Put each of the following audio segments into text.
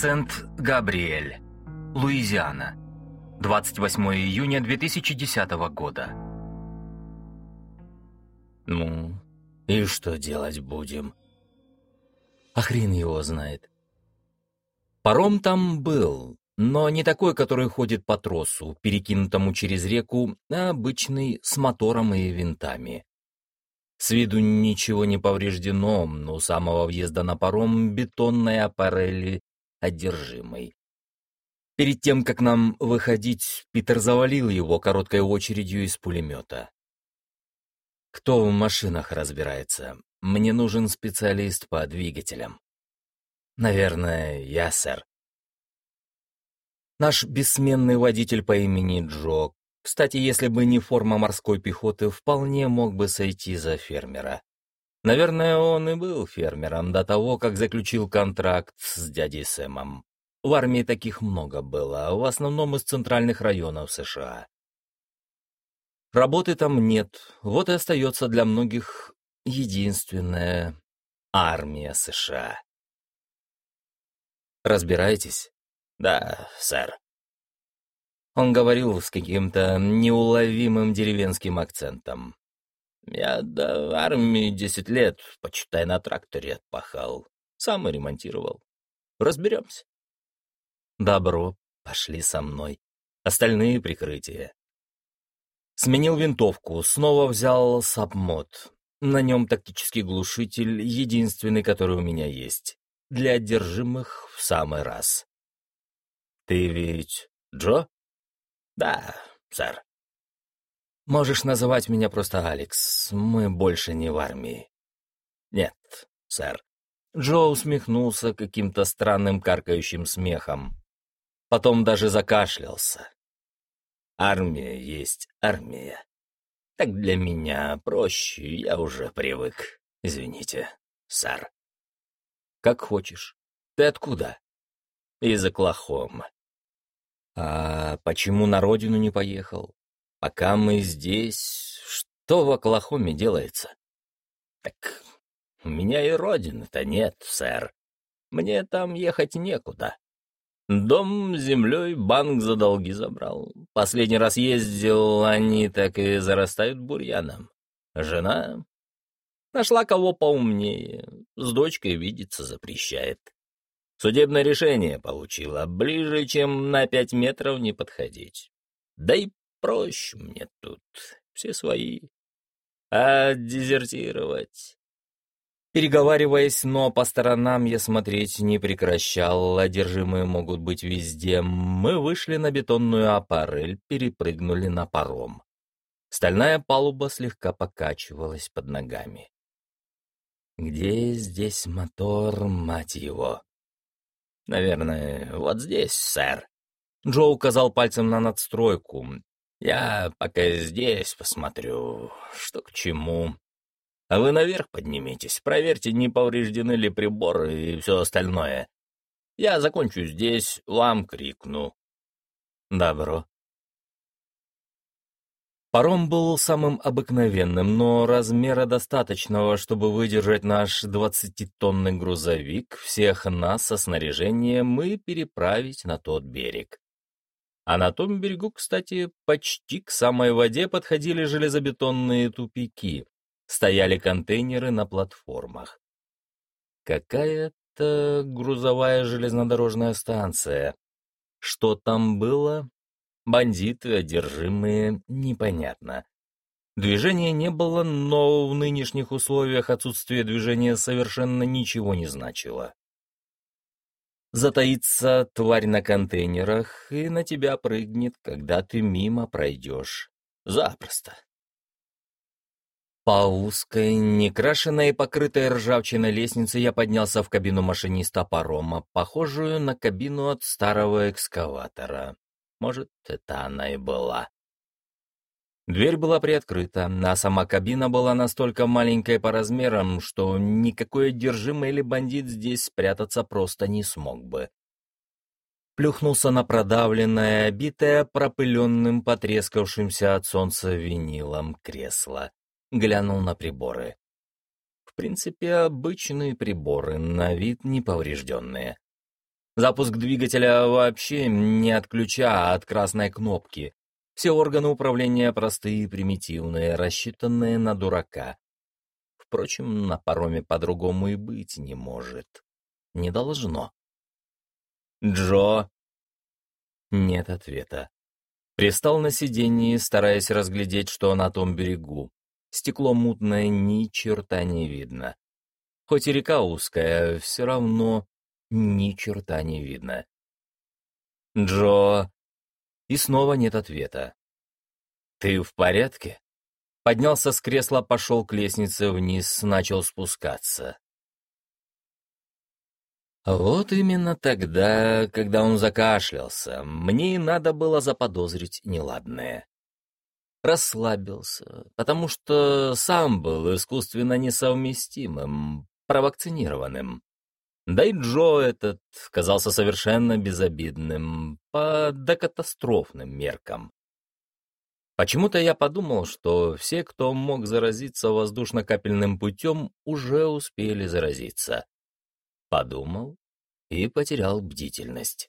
Сент-Габриэль, Луизиана. 28 июня 2010 года. Ну, и что делать будем? А его знает. Паром там был, но не такой, который ходит по тросу, перекинутому через реку, а обычный, с мотором и винтами. С виду ничего не повреждено, но у самого въезда на паром бетонная аппарели одержимой. Перед тем, как нам выходить, Питер завалил его короткой очередью из пулемета. Кто в машинах разбирается? Мне нужен специалист по двигателям. Наверное, я, сэр. Наш бессменный водитель по имени Джо, кстати, если бы не форма морской пехоты, вполне мог бы сойти за фермера. Наверное, он и был фермером до того, как заключил контракт с дядей Сэмом. В армии таких много было, в основном из центральных районов США. Работы там нет, вот и остается для многих единственная армия США. Разбираетесь? Да, сэр. Он говорил с каким-то неуловимым деревенским акцентом. Я до армии десять лет, почитай, на тракторе отпахал. Сам и ремонтировал. Разберемся. Добро, пошли со мной. Остальные прикрытия. Сменил винтовку, снова взял сабмод. На нем тактический глушитель, единственный, который у меня есть. Для одержимых в самый раз. Ты ведь Джо? Да, сэр. Можешь называть меня просто Алекс. Мы больше не в армии. Нет, сэр. Джо усмехнулся каким-то странным каркающим смехом. Потом даже закашлялся. Армия есть армия. Так для меня проще, я уже привык. Извините, сэр. Как хочешь. Ты откуда? Из Оклахомы. А почему на родину не поехал? Пока мы здесь, что в Оклахоме делается? Так у меня и родины-то нет, сэр. Мне там ехать некуда. Дом землей банк за долги забрал. Последний раз ездил, они так и зарастают бурьяном. Жена нашла кого поумнее, с дочкой видеться запрещает. Судебное решение получила, ближе, чем на пять метров не подходить. Да и проще мне тут, все свои. А дезертировать Переговариваясь, но по сторонам я смотреть не прекращал, одержимые могут быть везде, мы вышли на бетонную аппарель, перепрыгнули на паром. Стальная палуба слегка покачивалась под ногами. Где здесь мотор, мать его? Наверное, вот здесь, сэр. Джо указал пальцем на надстройку. Я пока здесь посмотрю, что к чему. А вы наверх поднимитесь, проверьте, не повреждены ли приборы и все остальное. Я закончу здесь, вам крикну. Добро. Паром был самым обыкновенным, но размера достаточного, чтобы выдержать наш двадцатитонный грузовик, всех нас со снаряжением и переправить на тот берег. А на том берегу, кстати, почти к самой воде подходили железобетонные тупики, стояли контейнеры на платформах. Какая-то грузовая железнодорожная станция. Что там было? Бандиты, одержимые, непонятно. Движения не было, но в нынешних условиях отсутствие движения совершенно ничего не значило. Затаится тварь на контейнерах и на тебя прыгнет, когда ты мимо пройдешь. Запросто. По узкой, некрашенной и покрытой ржавчиной лестнице я поднялся в кабину машиниста парома, похожую на кабину от старого экскаватора. Может, это она и была. Дверь была приоткрыта, а сама кабина была настолько маленькой по размерам, что никакой одержимый или бандит здесь спрятаться просто не смог бы. Плюхнулся на продавленное, обитое пропыленным, потрескавшимся от солнца винилом кресло глянул на приборы. В принципе, обычные приборы, на вид неповрежденные. Запуск двигателя вообще не от ключа, а от красной кнопки. Все органы управления простые и примитивные, рассчитанные на дурака. Впрочем, на пароме по-другому и быть не может. Не должно. «Джо?» Нет ответа. Пристал на сиденье, стараясь разглядеть, что на том берегу. Стекло мутное, ни черта не видно. Хоть и река узкая, все равно ни черта не видно. «Джо!» И снова нет ответа. «Ты в порядке?» Поднялся с кресла, пошел к лестнице вниз, начал спускаться. Вот именно тогда, когда он закашлялся, мне и надо было заподозрить неладное расслабился, потому что сам был искусственно несовместимым, провакцинированным. Да и Джо этот казался совершенно безобидным по докатастрофным меркам. Почему-то я подумал, что все, кто мог заразиться воздушно-капельным путем, уже успели заразиться. Подумал и потерял бдительность.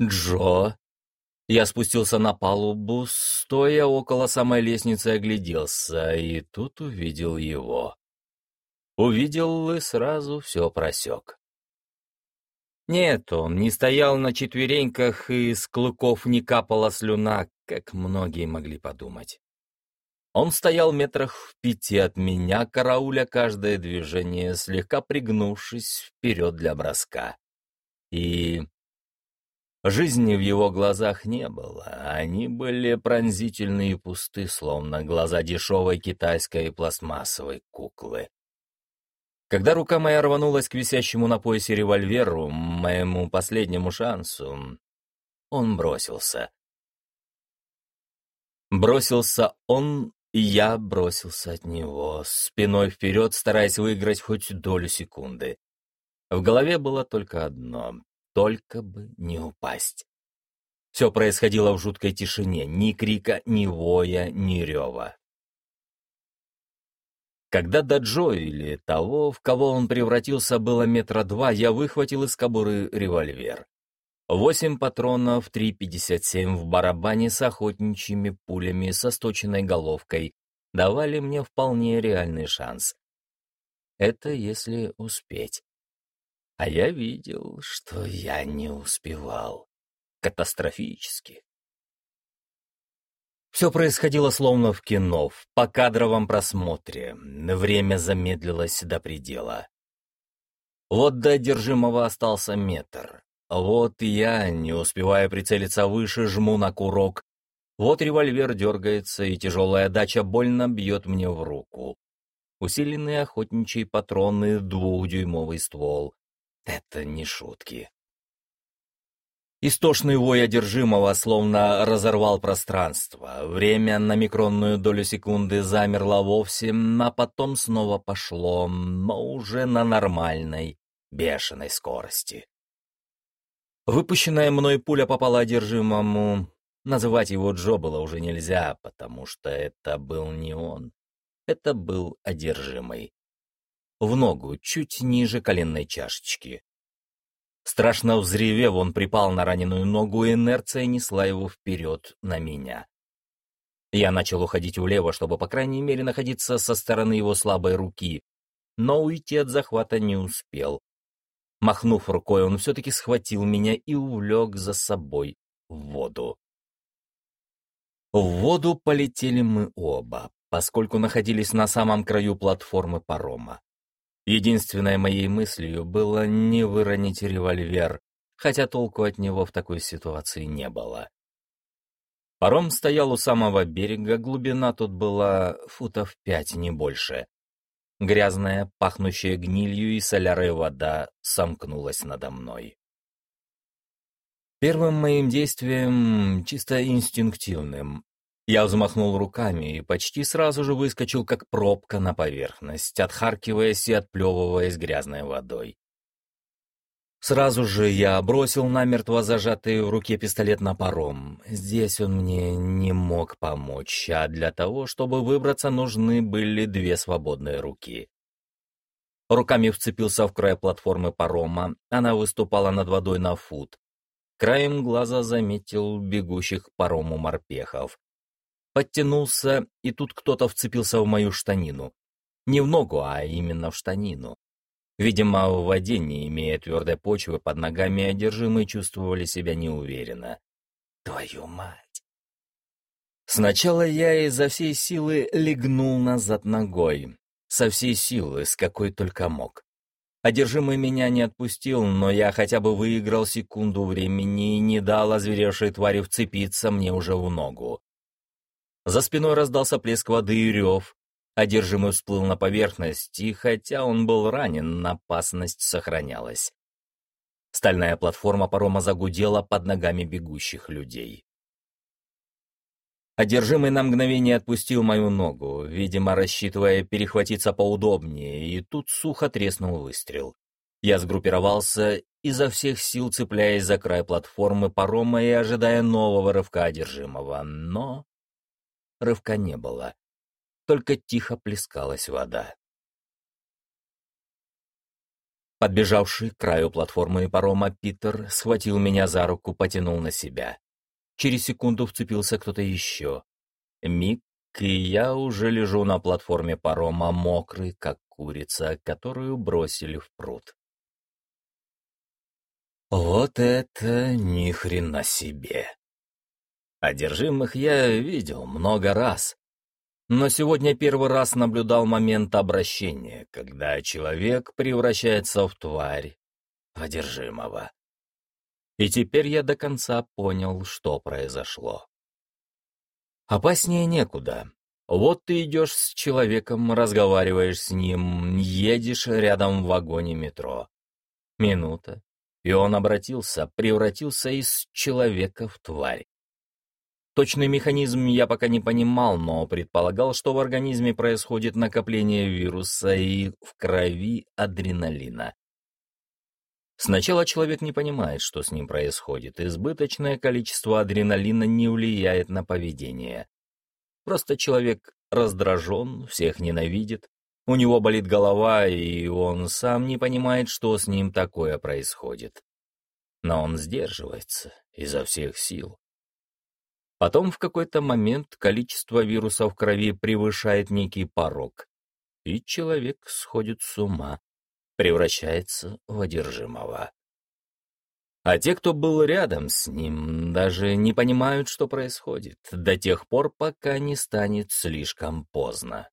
Джо я спустился на палубу, стоя около самой лестницы огляделся, и тут увидел его. Увидел и сразу все просек. Нет, он не стоял на четвереньках, и с клыков не капала слюна, как многие могли подумать. Он стоял метрах в пяти от меня, карауля каждое движение, слегка пригнувшись вперед для броска. И Жизни в его глазах не было, они были пронзительные и пусты, словно глаза дешевой китайской пластмассовой куклы. Когда рука моя рванулась к висящему на поясе револьверу, моему последнему шансу, он бросился. Бросился он, и я бросился от него, спиной вперед, стараясь выиграть хоть долю секунды. В голове было только одно только бы не упасть. Все происходило в жуткой тишине, ни крика, ни воя, ни рева. Когда до Джо или того, в кого он превратился, было метра два, я выхватил из кобуры револьвер. Восемь патронов, 3,57 в барабане с охотничьими пулями со сточенной головкой давали мне вполне реальный шанс. Это если успеть. А я видел, что я не успевал. Катастрофически. Все происходило словно в кино, в покадровом просмотре. Время замедлилось до предела. Вот до одержимого остался метр. Вот я, не успевая прицелиться выше, жму на курок. Вот револьвер дергается, и тяжелая дача больно бьет мне в руку. Усиленные охотничьи патроны, двухдюймовый ствол. Это не шутки. Истошный вой одержимого словно разорвал пространство. Время на микронную долю секунды замерло вовсе, а потом снова пошло, но уже на нормальной, бешеной скорости. Выпущенная мной пуля попала одержимому. Называть его Джо было уже нельзя, потому что это был не он. Это был одержимый в ногу, чуть ниже коленной чашечки. Страшно взревев, он припал на раненую ногу, и инерция несла его вперед на меня. Я начал уходить влево, чтобы, по крайней мере, находиться со стороны его слабой руки, но уйти от захвата не успел. Махнув рукой, он все-таки схватил меня и увлек за собой в воду. В воду полетели мы оба, поскольку находились на самом краю платформы парома. Единственной моей мыслью было не выронить револьвер, хотя толку от него в такой ситуации не было. Паром стоял у самого берега, глубина тут была футов пять, не больше. Грязная, пахнущая гнилью и солярой вода сомкнулась надо мной. Первым моим действием, чисто инстинктивным, я взмахнул руками и почти сразу же выскочил, как пробка на поверхность, отхаркиваясь и отплевываясь грязной водой. Сразу же я бросил намертво зажатый в руке пистолет на паром. Здесь он мне не мог помочь, а для того, чтобы выбраться, нужны были две свободные руки. Руками вцепился в край платформы парома, она выступала над водой на фут. Краем глаза заметил бегущих парому морпехов. Подтянулся, и тут кто-то вцепился в мою штанину. Не в ногу, а именно в штанину. Видимо, в воде, не имея твердой почвы под ногами, одержимые чувствовали себя неуверенно. Твою мать! Сначала я изо всей силы легнул назад ногой. Со всей силы, с какой только мог. Одержимый меня не отпустил, но я хотя бы выиграл секунду времени и не дал озверевшей твари вцепиться мне уже в ногу. За спиной раздался плеск воды и рев. Одержимый всплыл на поверхность, и хотя он был ранен, опасность сохранялась. Стальная платформа парома загудела под ногами бегущих людей. Одержимый на мгновение отпустил мою ногу, видимо, рассчитывая перехватиться поудобнее, и тут сухо треснул выстрел. Я сгруппировался, изо всех сил цепляясь за край платформы парома и ожидая нового рывка одержимого, но рывка не было, только тихо плескалась вода. Подбежавший к краю платформы парома Питер схватил меня за руку, потянул на себя. Через секунду вцепился кто-то еще. Миг, и я уже лежу на платформе парома, мокрый, как курица, которую бросили в пруд. Вот это ни хрена себе. Одержимых я видел много раз. Но сегодня первый раз наблюдал момент обращения, когда человек превращается в тварь, одержимого. И теперь я до конца понял, что произошло. Опаснее некуда. Вот ты идешь с человеком, разговариваешь с ним, едешь рядом в вагоне метро. Минута, и он обратился, превратился из человека в тварь. Точный механизм я пока не понимал, но предполагал, что в организме происходит накопление вируса и в крови адреналина. Сначала человек не понимает, что с ним происходит. Избыточное количество адреналина не влияет на поведение. Просто человек раздражен, всех ненавидит, у него болит голова, и он сам не понимает, что с ним такое происходит. Но он сдерживается изо всех сил. Потом в какой-то момент количество вируса в крови превышает некий порог, и человек сходит с ума превращается в одержимого. А те, кто был рядом с ним, даже не понимают, что происходит, до тех пор, пока не станет слишком поздно.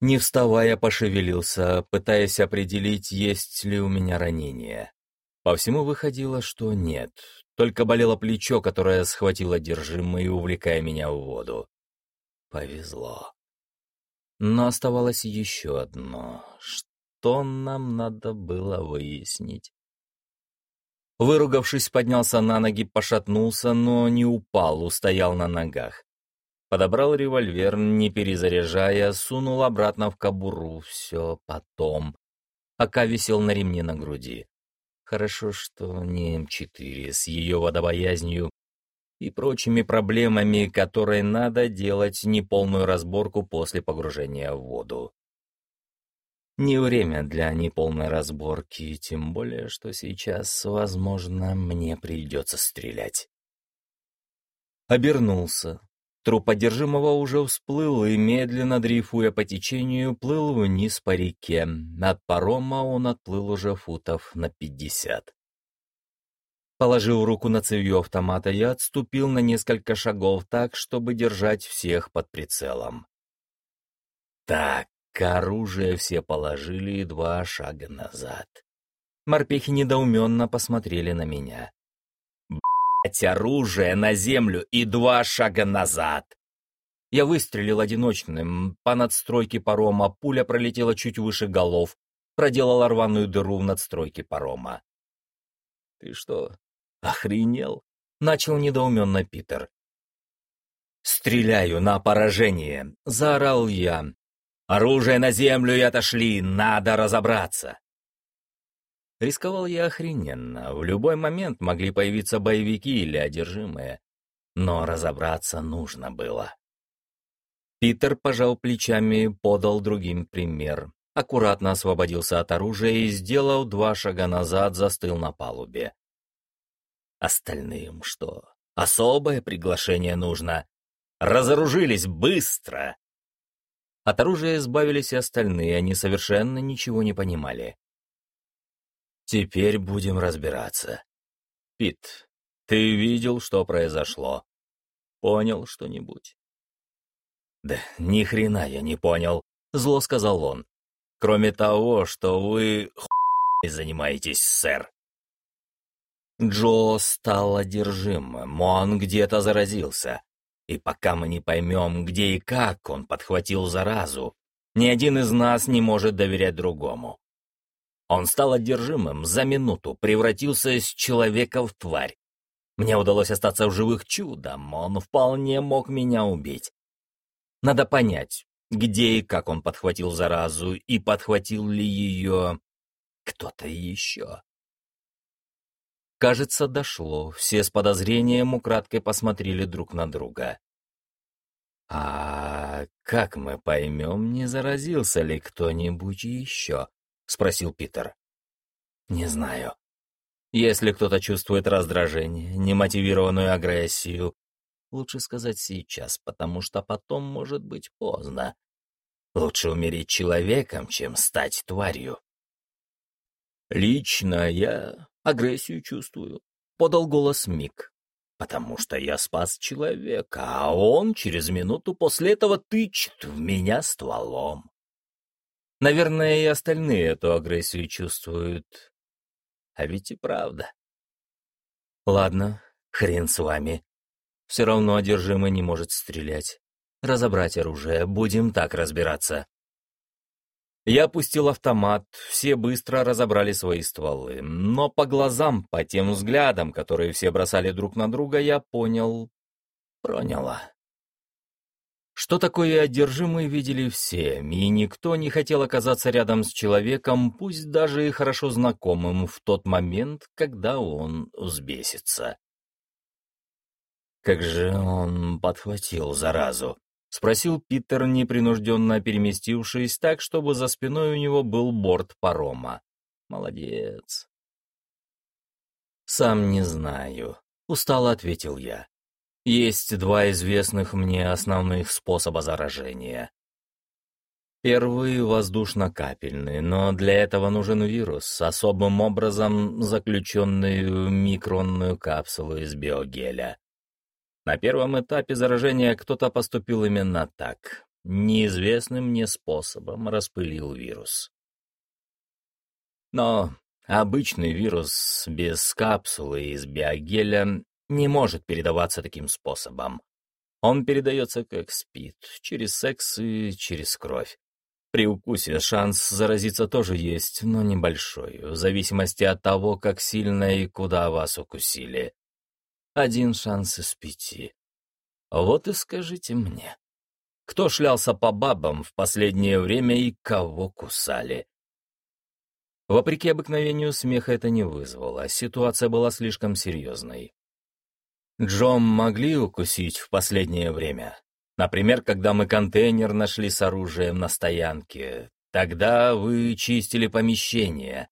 Не вставая, пошевелился, пытаясь определить, есть ли у меня ранение. По всему выходило, что нет, только болело плечо, которое схватило одержимое, увлекая меня в воду. Повезло. Но оставалось еще одно, что нам надо было выяснить. Выругавшись, поднялся на ноги, пошатнулся, но не упал, устоял на ногах. Подобрал револьвер, не перезаряжая, сунул обратно в кобуру. Все потом. Пока висел на ремне на груди. Хорошо, что не М4 с ее водобоязнью и прочими проблемами, которые надо делать неполную разборку после погружения в воду. Не время для неполной разборки, тем более, что сейчас, возможно, мне придется стрелять. Обернулся. Труп одержимого уже всплыл и, медленно дрейфуя по течению, плыл вниз по реке. От парома он отплыл уже футов на пятьдесят. Положил руку на цевью автомата, я отступил на несколько шагов так, чтобы держать всех под прицелом. Так, оружие все положили и два шага назад. Морпехи недоуменно посмотрели на меня. Б***ь, оружие на землю и два шага назад! Я выстрелил одиночным. По надстройке парома пуля пролетела чуть выше голов, проделала рваную дыру в надстройке парома. «Ты что, «Охренел?» — начал недоуменно Питер. «Стреляю на поражение!» — заорал я. «Оружие на землю и отошли! Надо разобраться!» Рисковал я охрененно. В любой момент могли появиться боевики или одержимые. Но разобраться нужно было. Питер пожал плечами, подал другим пример. аккуратно освободился от оружия и, сделав два шага назад, застыл на палубе. Остальным что? Особое приглашение нужно. Разоружились быстро. От оружия избавились и остальные, они совершенно ничего не понимали. Теперь будем разбираться. Пит, ты видел, что произошло? Понял что-нибудь? Да ни хрена я не понял, зло сказал он. Кроме того, что вы хуй занимаетесь, сэр. Джо стал одержимым, он где-то заразился. И пока мы не поймем, где и как он подхватил заразу, ни один из нас не может доверять другому. Он стал одержимым за минуту, превратился из человека в тварь. Мне удалось остаться в живых чудом, он вполне мог меня убить. Надо понять, где и как он подхватил заразу, и подхватил ли ее кто-то еще. Кажется, дошло. Все с подозрением украдкой посмотрели друг на друга. «А как мы поймем, не заразился ли кто-нибудь еще?» — спросил Питер. «Не знаю. Если кто-то чувствует раздражение, немотивированную агрессию, лучше сказать сейчас, потому что потом может быть поздно. Лучше умереть человеком, чем стать тварью». «Лично я агрессию чувствую», — подал голос Мик. «Потому что я спас человека, а он через минуту после этого тычет в меня стволом». Наверное, и остальные эту агрессию чувствуют. А ведь и правда. Ладно, хрен с вами. Все равно одержимый не может стрелять. Разобрать оружие, будем так разбираться. Я опустил автомат, все быстро разобрали свои стволы, но по глазам, по тем взглядам, которые все бросали друг на друга, я понял, проняло. Что такое одержимый, видели все, и никто не хотел оказаться рядом с человеком, пусть даже и хорошо знакомым в тот момент, когда он взбесится. Как же он подхватил заразу? — спросил Питер, непринужденно переместившись так, чтобы за спиной у него был борт парома. «Молодец». «Сам не знаю», — устало ответил я. «Есть два известных мне основных способа заражения. Первый — воздушно-капельный, но для этого нужен вирус, особым образом заключенный в микронную капсулу из биогеля. На первом этапе заражения кто-то поступил именно так. Неизвестным мне способом распылил вирус. Но обычный вирус без капсулы из биогеля не может передаваться таким способом. Он передается как спид, через секс и через кровь. При укусе шанс заразиться тоже есть, но небольшой, в зависимости от того, как сильно и куда вас укусили. Один шанс из пяти. Вот и скажите мне, кто шлялся по бабам в последнее время и кого кусали? Вопреки обыкновению, смеха это не вызвало, ситуация была слишком серьезной. Джом могли укусить в последнее время. Например, когда мы контейнер нашли с оружием на стоянке. Тогда вы чистили помещение.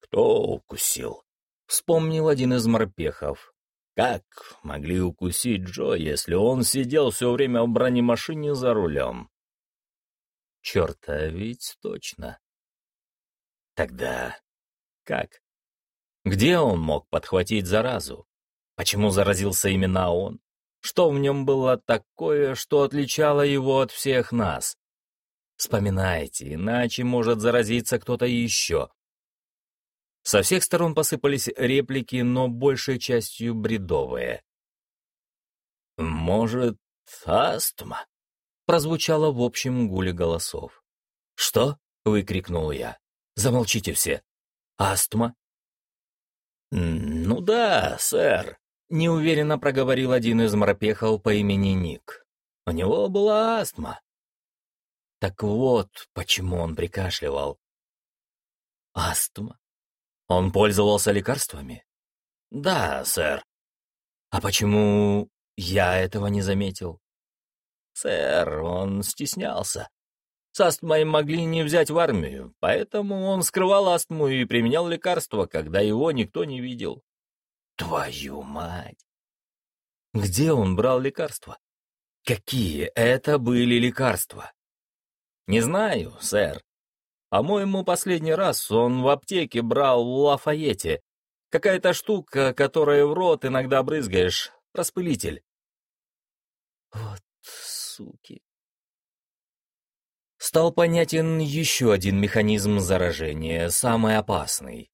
Кто укусил? Вспомнил один из морпехов. Как могли укусить Джо, если он сидел все время в бронемашине за рулем? Черт, а ведь точно. Тогда как? Где он мог подхватить заразу? Почему заразился именно он? Что в нем было такое, что отличало его от всех нас? Вспоминайте, иначе может заразиться кто-то еще. Со всех сторон посыпались реплики, но большей частью бредовые. «Может, астма?» — прозвучало в общем гуле голосов. «Что?» — выкрикнул я. «Замолчите все. Астма?» «Ну да, сэр», — неуверенно проговорил один из морпехов по имени Ник. «У него была астма». Так вот, почему он прикашливал. «Астма? Он пользовался лекарствами? Да, сэр. А почему я этого не заметил? Сэр, он стеснялся. С астмой могли не взять в армию, поэтому он скрывал астму и применял лекарства, когда его никто не видел. Твою мать! Где он брал лекарства? Какие это были лекарства? Не знаю, сэр. По-моему, последний раз он в аптеке брал в Лафайете. Какая-то штука, которой в рот иногда брызгаешь. Распылитель. Вот суки. Стал понятен еще один механизм заражения, самый опасный.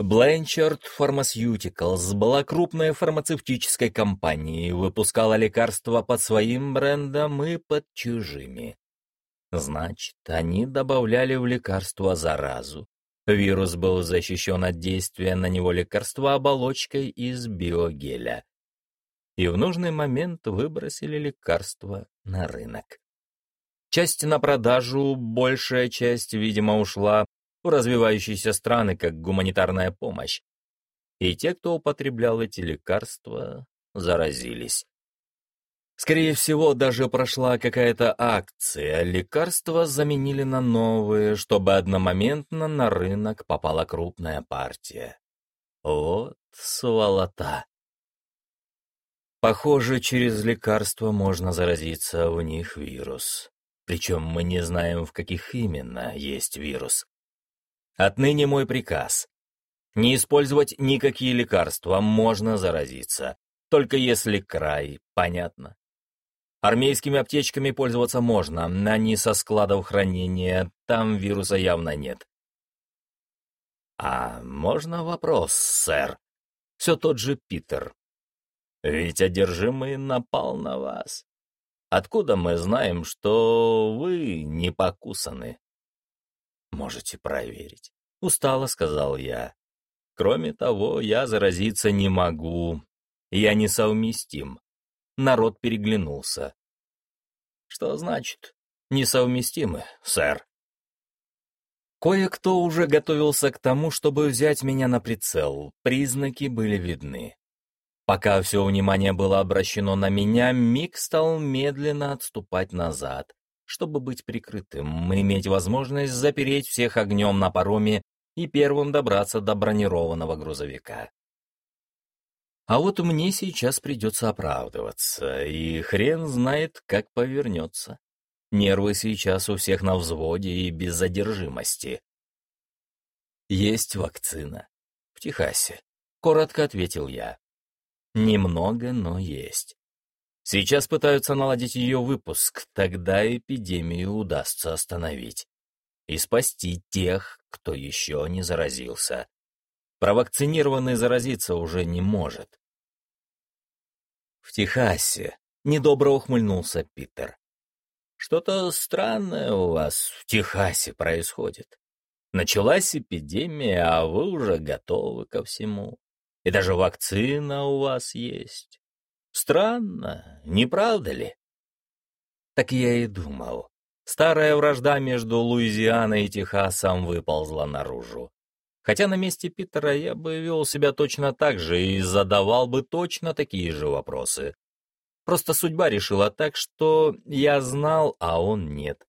Blanchard Pharmaceuticals была крупной фармацевтической компанией, выпускала лекарства под своим брендом и под чужими. Значит, они добавляли в лекарство заразу. Вирус был защищен от действия на него лекарства оболочкой из биогеля. И в нужный момент выбросили лекарство на рынок. Часть на продажу, большая часть, видимо, ушла в развивающиеся страны как гуманитарная помощь. И те, кто употреблял эти лекарства, заразились. Скорее всего, даже прошла какая-то акция, лекарства заменили на новые, чтобы одномоментно на рынок попала крупная партия. Вот сволота. Похоже, через лекарства можно заразиться, в них вирус. Причем мы не знаем, в каких именно есть вирус. Отныне мой приказ. Не использовать никакие лекарства, можно заразиться. Только если край, понятно. Армейскими аптечками пользоваться можно, а не со складов хранения, там вируса явно нет. «А можно вопрос, сэр?» Все тот же Питер. «Ведь одержимый напал на вас. Откуда мы знаем, что вы не покусаны?» «Можете проверить», — устало сказал я. «Кроме того, я заразиться не могу. Я несовместим народ переглянулся. «Что значит? Несовместимы, сэр?» Кое-кто уже готовился к тому, чтобы взять меня на прицел, признаки были видны. Пока все внимание было обращено на меня, Мик стал медленно отступать назад, чтобы быть прикрытым, иметь возможность запереть всех огнем на пароме и первым добраться до бронированного грузовика. А вот мне сейчас придется оправдываться, и хрен знает, как повернется. Нервы сейчас у всех на взводе и без задержимости. Есть вакцина. В Техасе. Коротко ответил я. Немного, но есть. Сейчас пытаются наладить ее выпуск, тогда эпидемию удастся остановить. И спасти тех, кто еще не заразился. Провакцинированный заразиться уже не может. В Техасе недобро ухмыльнулся Питер. Что-то странное у вас в Техасе происходит. Началась эпидемия, а вы уже готовы ко всему. И даже вакцина у вас есть. Странно, не правда ли? Так я и думал. Старая вражда между Луизианой и Техасом выползла наружу. Хотя на месте Питера я бы вел себя точно так же и задавал бы точно такие же вопросы. Просто судьба решила так, что я знал, а он нет.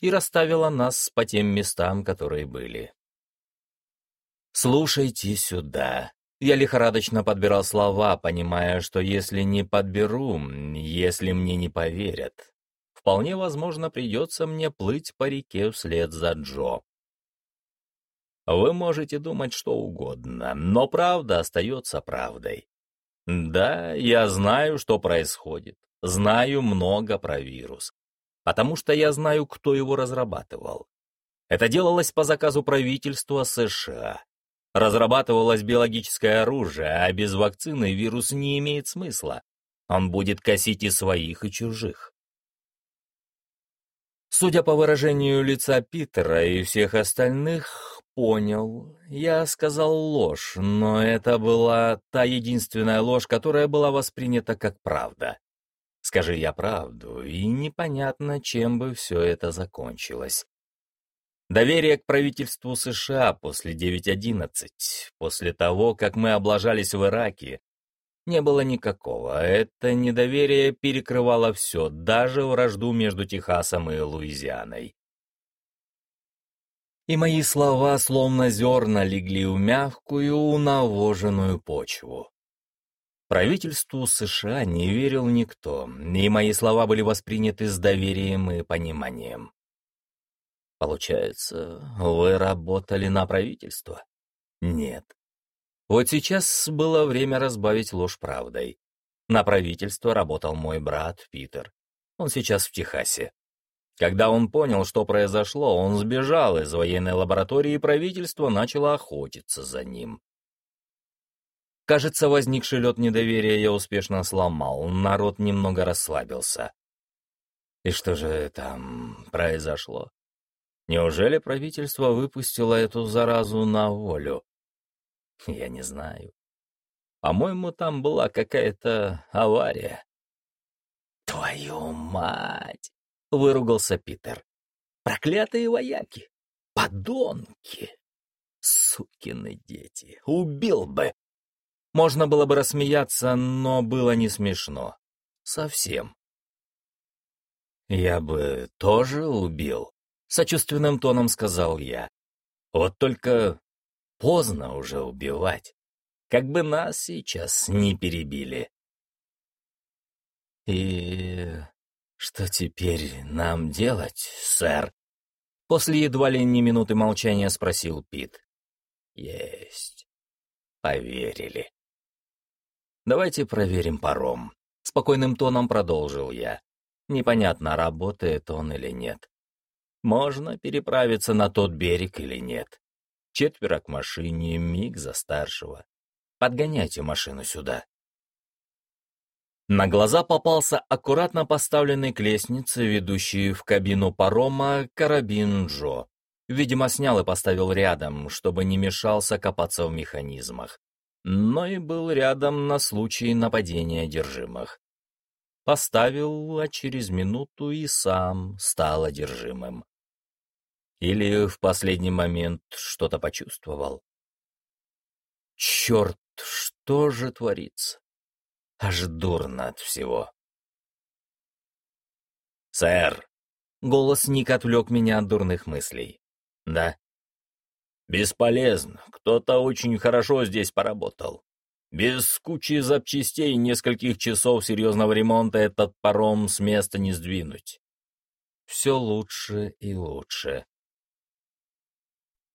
И расставила нас по тем местам, которые были. «Слушайте сюда». Я лихорадочно подбирал слова, понимая, что если не подберу, если мне не поверят, вполне возможно придется мне плыть по реке вслед за Джо. Вы можете думать что угодно, но правда остается правдой. Да, я знаю, что происходит, знаю много про вирус, потому что я знаю, кто его разрабатывал. Это делалось по заказу правительства США. Разрабатывалось биологическое оружие, а без вакцины вирус не имеет смысла. Он будет косить и своих, и чужих. Судя по выражению лица Питера и всех остальных, понял. Я сказал ложь, но это была та единственная ложь, которая была воспринята как правда. Скажи я правду, и непонятно, чем бы все это закончилось. Доверие к правительству США после 9.11, после того, как мы облажались в Ираке, не было никакого. Это недоверие перекрывало все, даже вражду между Техасом и Луизианой. И мои слова, словно зерна, легли в мягкую, унавоженную почву. Правительству США не верил никто, и мои слова были восприняты с доверием и пониманием. Получается, вы работали на правительство? Нет. Вот сейчас было время разбавить ложь правдой. На правительство работал мой брат Питер. Он сейчас в Техасе. Когда он понял, что произошло, он сбежал из военной лаборатории, и правительство начало охотиться за ним. Кажется, возникший лед недоверия я успешно сломал, народ немного расслабился. И что же там произошло? Неужели правительство выпустило эту заразу на волю? Я не знаю. По-моему, там была какая-то авария. «Твою мать!» — выругался Питер. «Проклятые вояки! Подонки! Сукины дети! Убил бы!» Можно было бы рассмеяться, но было не смешно. Совсем. «Я бы тоже убил», — сочувственным тоном сказал я. «Вот только поздно уже убивать. Как бы нас сейчас не перебили». «И что теперь нам делать, сэр?» После едва ли не минуты молчания спросил Пит. «Есть. Поверили». «Давайте проверим паром», — спокойным тоном продолжил я. Непонятно, работает он или нет. Можно переправиться на тот берег или нет. Четверо к машине, миг за старшего. Подгоняйте машину сюда. На глаза попался аккуратно поставленный к лестнице, ведущий в кабину парома, карабин Джо. Видимо, снял и поставил рядом, чтобы не мешался копаться в механизмах но и был рядом на случай нападения одержимых. Поставил, а через минуту и сам стал одержимым. Или в последний момент что-то почувствовал. Черт, что же творится? Аж дурно от всего. «Сэр!» — голос Ник отвлек меня от дурных мыслей. «Да?» Бесполезно. Кто-то очень хорошо здесь поработал. Без кучи запчастей и нескольких часов серьезного ремонта этот паром с места не сдвинуть. Все лучше и лучше.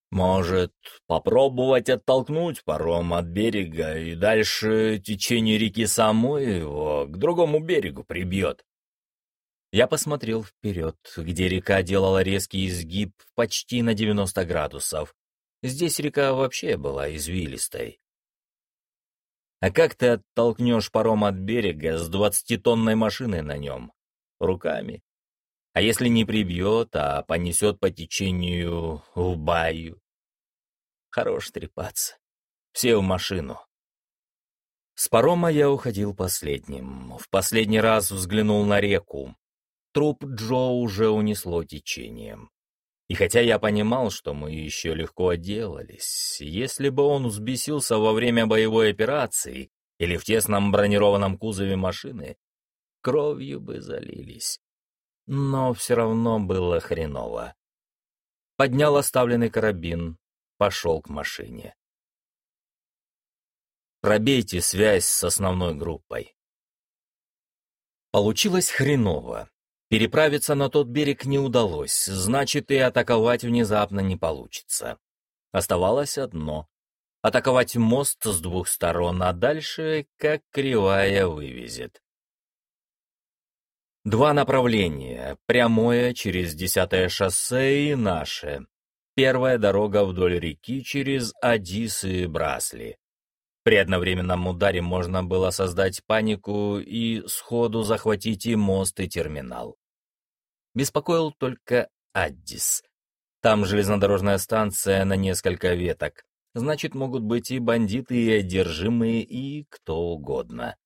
Может, попробовать оттолкнуть паром от берега и дальше течение реки самой его к другому берегу прибьет. Я посмотрел вперед, где река делала резкий изгиб почти на 90 градусов, Здесь река вообще была извилистой. А как ты оттолкнешь паром от берега с двадцатитонной машиной на нем? Руками. А если не прибьет, а понесет по течению в баю? Хорош трепаться. Все в машину. С парома я уходил последним. В последний раз взглянул на реку. Труп Джо уже унесло течением. И хотя я понимал, что мы еще легко отделались, если бы он взбесился во время боевой операции или в тесном бронированном кузове машины, кровью бы залились. Но все равно было хреново. Поднял оставленный карабин, пошел к машине. Пробейте связь с основной группой. Получилось хреново. Переправиться на тот берег не удалось, значит, и атаковать внезапно не получится. Оставалось одно — атаковать мост с двух сторон, а дальше как кривая вывезет. Два направления — прямое через десятое шоссе и наше. Первая дорога вдоль реки через Адис и Брасли. При одновременном ударе можно было создать панику и сходу захватить и мост, и терминал. Беспокоил только Аддис. Там железнодорожная станция на несколько веток. Значит, могут быть и бандиты, и одержимые, и кто угодно.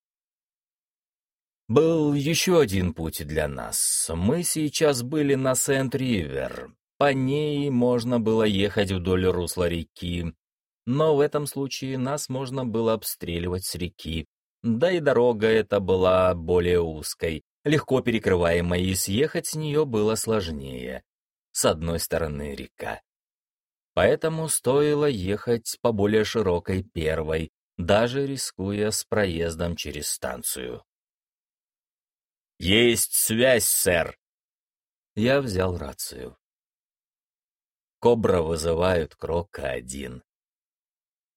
Был еще один путь для нас. Мы сейчас были на Сент-Ривер. По ней можно было ехать вдоль русла реки, но в этом случае нас можно было обстреливать с реки, Да и дорога эта была более узкой, легко перекрываемой, и съехать с нее было сложнее. С одной стороны река. Поэтому стоило ехать по более широкой первой, даже рискуя с проездом через станцию. «Есть связь, сэр!» Я взял рацию. Кобра вызывают Крока-1.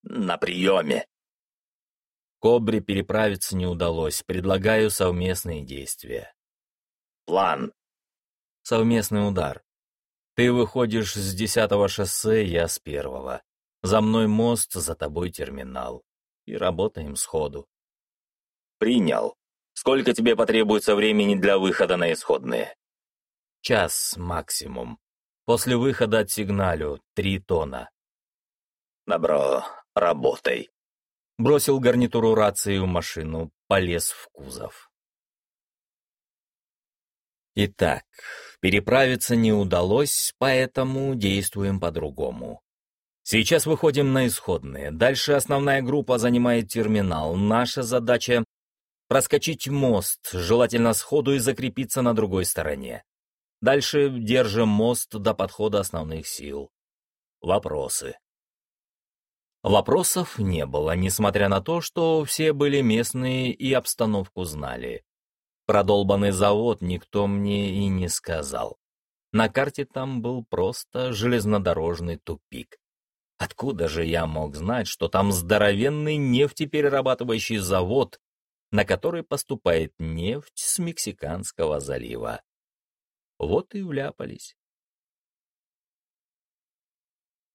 «На приеме!» Кобре переправиться не удалось, предлагаю совместные действия. «План!» «Совместный удар. Ты выходишь с десятого шоссе, я с первого. За мной мост, за тобой терминал. И работаем сходу. Принял. Сколько тебе потребуется времени для выхода на исходные? Час максимум. После выхода от сигналю три тона. Добро, работай. Бросил гарнитуру рации в машину, полез в кузов. Итак, переправиться не удалось, поэтому действуем по-другому. Сейчас выходим на исходные. Дальше основная группа занимает терминал. Наша задача — проскочить мост, желательно сходу и закрепиться на другой стороне. Дальше держим мост до подхода основных сил. Вопросы. Вопросов не было, несмотря на то, что все были местные и обстановку знали. Продолбанный завод никто мне и не сказал. На карте там был просто железнодорожный тупик. Откуда же я мог знать, что там здоровенный нефтеперерабатывающий завод, на который поступает нефть с Мексиканского залива? Вот и вляпались.